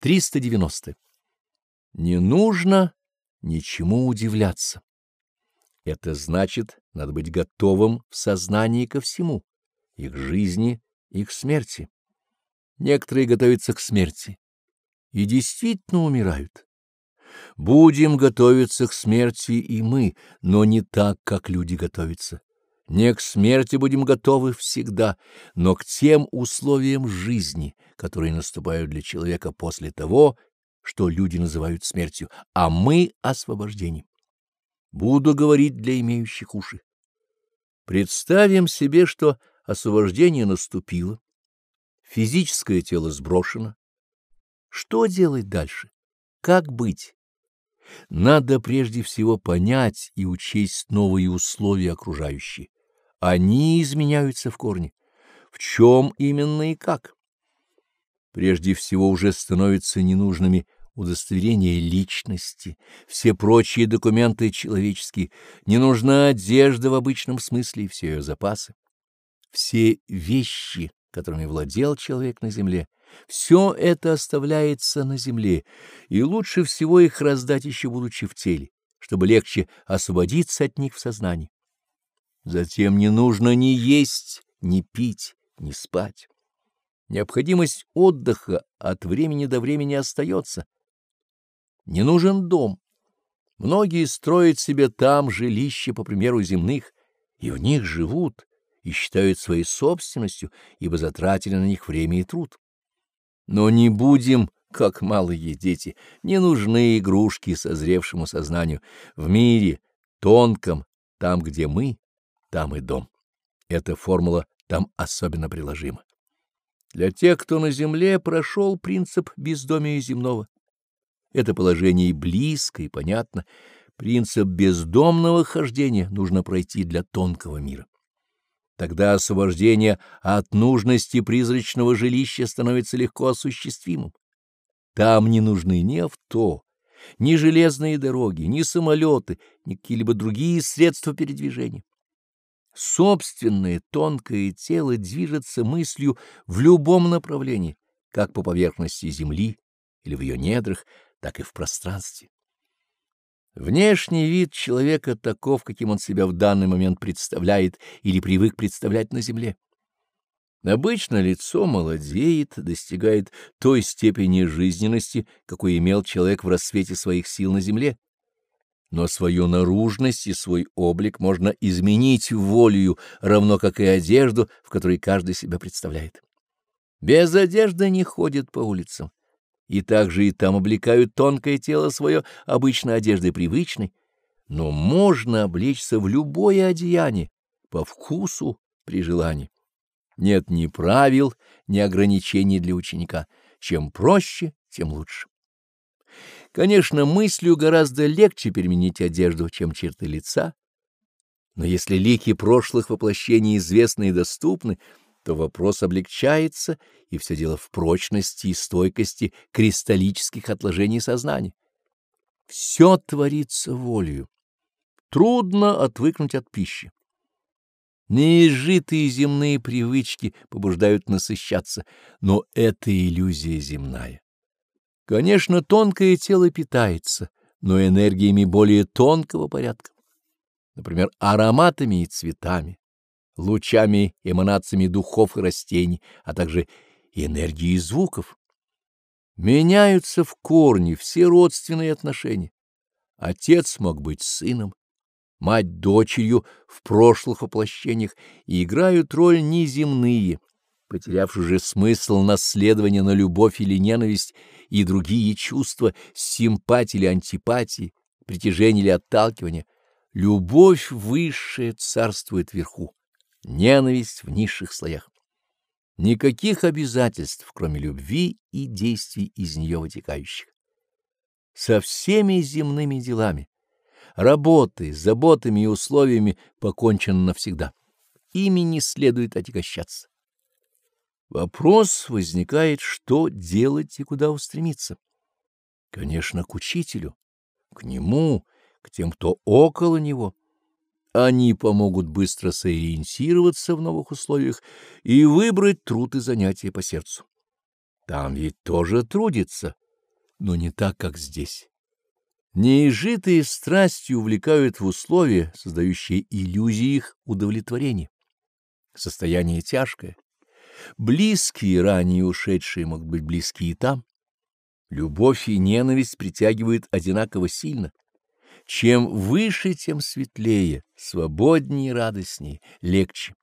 390. Не нужно ничему удивляться. Это значит, надо быть готовым в сознании ко всему, и к жизни, и к смерти. Некоторые готовятся к смерти и действительно умирают. Будем готовиться к смерти и мы, но не так, как люди готовятся. Не к смерти будем готовы всегда, но к тем условиям жизни, которые наступают для человека после того, что люди называют смертью, а мы — освобождением. Буду говорить для имеющих уши. Представим себе, что освобождение наступило, физическое тело сброшено. Что делать дальше? Как быть? Надо прежде всего понять и учесть новые условия окружающие. Они изменяются в корне. В чем именно и как? Прежде всего уже становятся ненужными удостоверения личности, все прочие документы человеческие, не нужна одежда в обычном смысле и все ее запасы. Все вещи, которыми владел человек на земле, все это оставляется на земле, и лучше всего их раздать еще будучи в теле, чтобы легче освободиться от них в сознании. Затем не нужно ни есть, ни пить, ни спать. Необходимость отдыха от времени до времени остается. Не нужен дом. Многие строят себе там жилища, по примеру земных, и в них живут, и считают своей собственностью, ибо затратили на них время и труд. Но не будем, как малые дети, не нужны игрушки созревшему сознанию. В мире, тонком, там, где мы, там и дом. Эта формула там особенно приложима. Для тех, кто на земле прошел принцип бездомия земного. Это положение и близко, и понятно. Принцип бездомного хождения нужно пройти для тонкого мира. Тогда освобождение от нужности призрачного жилища становится легко осуществимым. Там не нужны ни авто, ни железные дороги, ни самолеты, ни какие-либо другие средства передвижения. Собственное тонкое тело движется мыслью в любом направлении, как по поверхности Земли или в ее недрах, так и в пространстве. Внешний вид человека таков, каким он себя в данный момент представляет или привык представлять на земле. Обычно лицо молодеет, достигает той степени жизненности, какой имел человек в рассвете своих сил на земле но свою наружность и свой облик можно изменить волею, равно как и одежду, в которой каждый себя представляет. Без одежды не ходит по улицам, и также и там облекают тонкое тело свое обычной одеждой привычной, но можно облечься в любое одеяние, по вкусу, при желании. Нет ни правил, ни ограничений для ученика. Чем проще, тем лучше. Конечно, мыслью гораздо легче переменить одежду, чем черты лица, но если лики прошлых воплощений известны и доступны, то вопрос облегчается, и все дело в прочности и стойкости кристаллических отложений сознания. Все творится волею. Трудно отвыкнуть от пищи. Неизжитые земные привычки побуждают насыщаться, но это иллюзия земная. Конечно, тонкое тело питается, но энергиями более тонкого порядка. Например, ароматами и цветами, лучами, эманациями духов и растений, а также энергией звуков. Меняются в корне все родственные отношения. Отец мог быть сыном, мать дочерью в прошлых воплощениях и играют роль неземные, потерявший уже смысл наследования на любовь или ненависть и другие чувства, симпатии или антипатии, притяжение или отталкивание, любовь высшая царствует вверху, ненависть в низших слоях. Никаких обязательств, кроме любви и действий из нее вытекающих. Со всеми земными делами, работой, заботами и условиями покончено навсегда. Ими не следует отягощаться. Вопрос возникает, что делать и куда устремиться. Конечно, к учителю, к нему, к тем, кто около него. Они помогут быстро сориентироваться в новых условиях и выбрать труд и занятия по сердцу. Там ведь тоже трудится, но не так, как здесь. Неизжитые страстью увлекают в условия, создающие иллюзии их удовлетворения. Состояние тяжкое. Близкие, ранее ушедшие, могут быть близки и там. Любовь и ненависть притягивают одинаково сильно. Чем выше, тем светлее, свободнее радостнее, легче.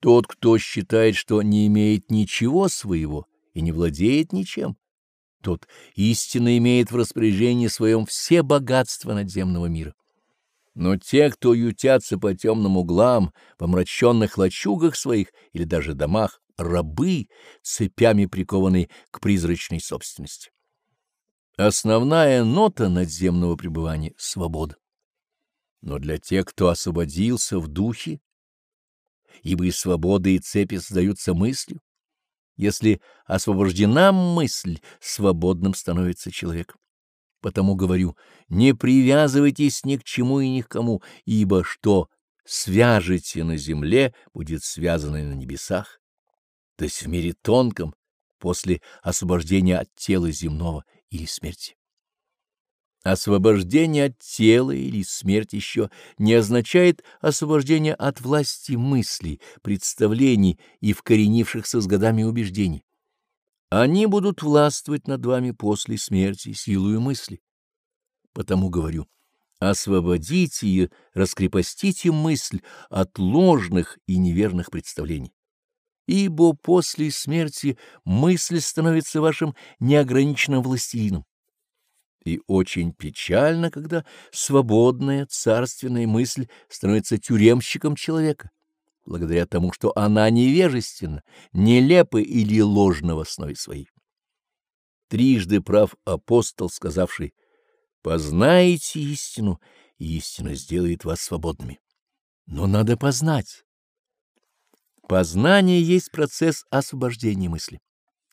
Тот, кто считает, что не имеет ничего своего и не владеет ничем, тот истинно имеет в распоряжении своем все богатства надземного мира. Но те, кто ютятся по темным углам, в омраченных лачугах своих или даже домах, рабы, цепями прикованные к призрачной собственности. Основная нота надземного пребывания — свобода. Но для тех, кто освободился в духе, ибо и свобода, и цепи создаются мыслью, если освобождена мысль, свободным становится человек. Потому говорю, не привязывайтесь ни к чему и ни к кому, ибо что свяжете на земле, будет связано и на небесах, то есть в мире тонком, после освобождения от тела земного или смерти. Освобождение от тела или смерть еще не означает освобождение от власти мыслей, представлений и вкоренившихся с годами убеждений. Они будут властвовать над вами после смерти силою мысли. Потому говорю, освободите и раскрепостите мысль от ложных и неверных представлений. Ибо после смерти мысль становится вашим неограниченным властелином. И очень печально, когда свободная царственная мысль становится тюремщиком человека, благодаря тому, что она невежественна, нелепа или ложна в основе своей. Трижды прав апостол, сказавший «Познаете истину, и истина сделает вас свободными». Но надо познать. Познание есть процесс освобождения мысли.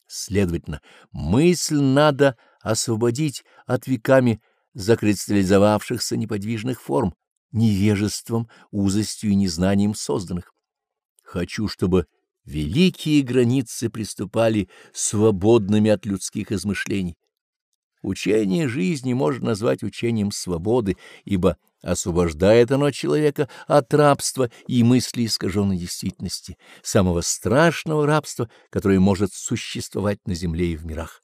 Следовательно, мысль надо освободить от веками закристаллизовавшихся неподвижных форм, невежеством, узостью и незнанием созданных. Хочу, чтобы великие границы приступали свободными от людских измышлений. Учение жизни можно назвать учением свободы, ибо освобождает оно человека от рабства и мысли искаженной действительности, самого страшного рабства, которое может существовать на земле и в мирах.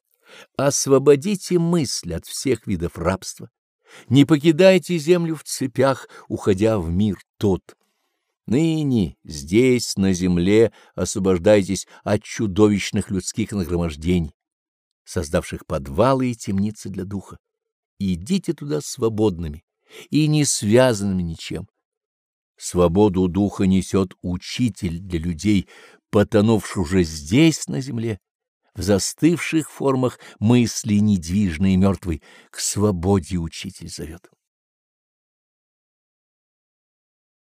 Освободите мысль от всех видов рабства. Не покидайте землю в цепях, уходя в мир тот. Ныне, здесь, на земле, освобождайтесь от чудовищных людских нагромождений, создавших подвалы и темницы для духа. Идите туда свободными и не связанными ничем. Свободу духа несет учитель для людей, потонувших уже здесь, на земле, в застывших формах мысли недвижной и мертвой, к свободе учитель зовет.